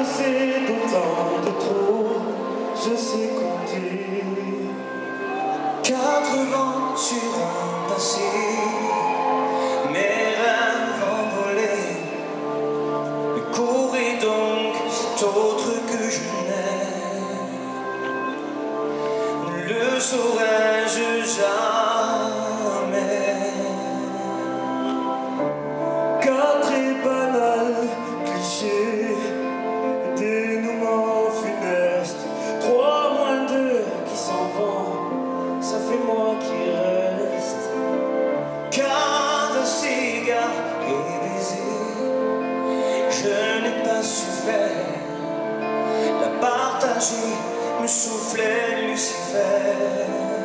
Quatre, c'est autant de trop, je sais compter. Quatre vents sur un passé, mes rêves envolés. Mais courez donc cet autre que je n'ai. Ne le saurais-je soufflait Lucifer.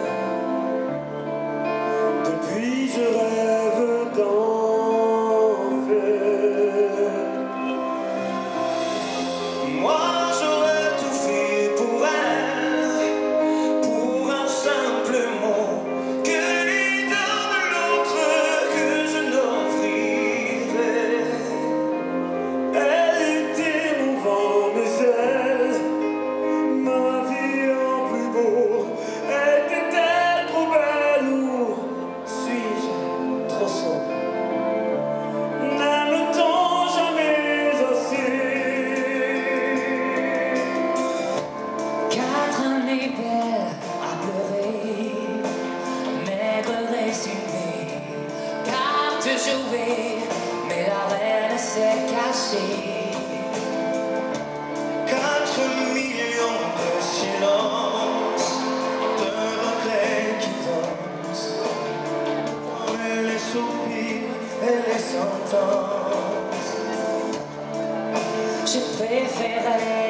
Jouée, mais la reine s'est cachée. Quatre millions de silences, de regrets qui dansent, les soupirs et les sentences. Je préférais